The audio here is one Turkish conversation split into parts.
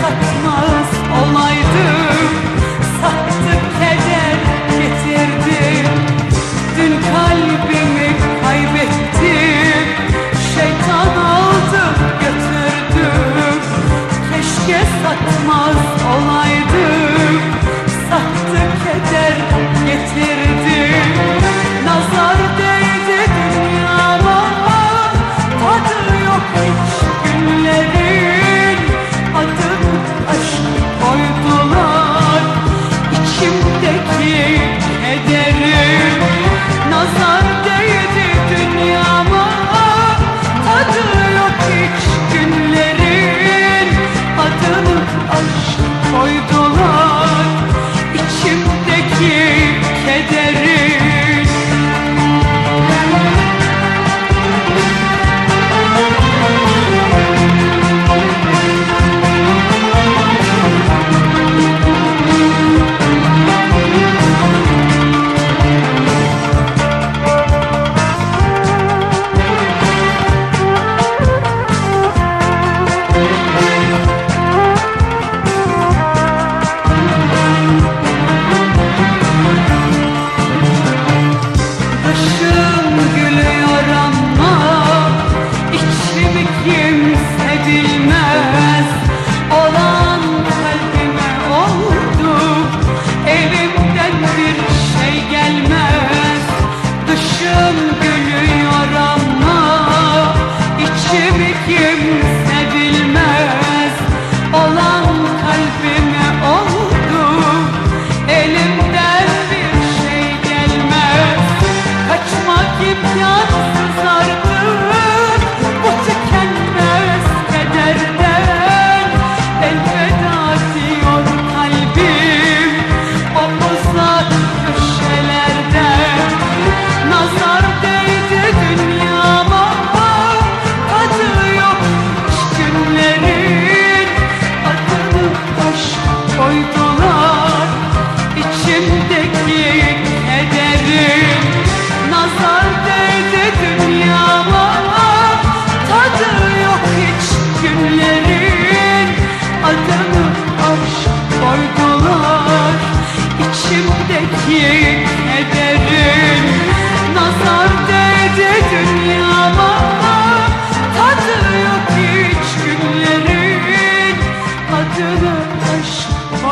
Fatima nazar değdi dünyama. Tadı yok hiç günlerin. Adını aşk koydular. İçimde Dışım gülüyor ama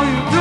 you do.